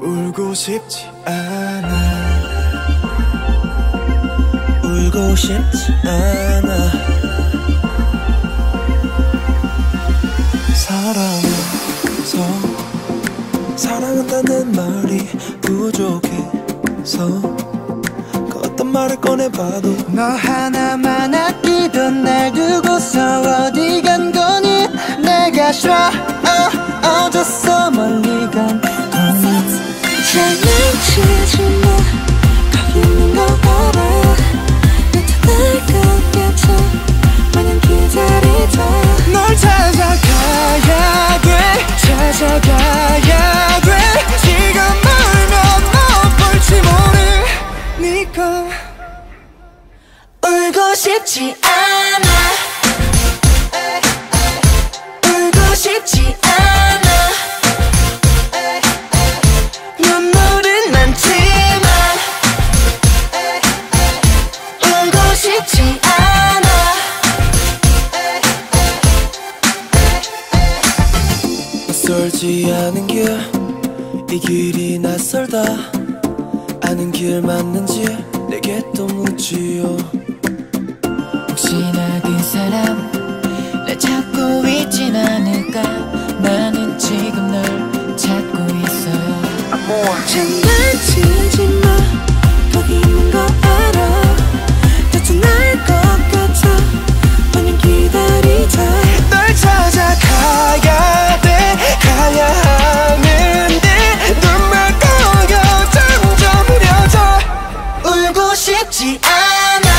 울고 싶지 않아. 울고 싶지 않아. 사랑해서. 사랑한다는 말이 부족해서. 그 어떤 말을 꺼내봐도. 너 하나만 아끼던 날 두고서 어디 간거 찾아가야 돼. 지금 울면 너 볼지 모르니까 울고 싶지 않아. 울고 싶지 않아 낯설지 않은 길 이 길이 낯설다. 아는 길 맞는지 내게 또 묻지요. 혹시나 그 사람 날 찾고 있진 않을까? 나는 지금 널 찾고 있어요 울고 싶지 않아.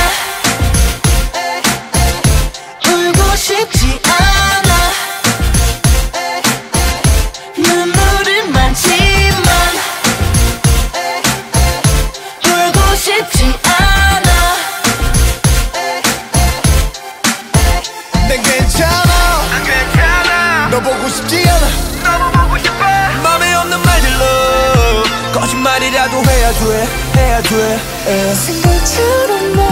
울고 싶지 않아. 눈물은 많지만 울고 싶지 않아. 난 괜찮아. 너 보고 싶지 않아. 맘에 없는 말들로 거짓말이라도 해야 돼 해야 돼 생각처럼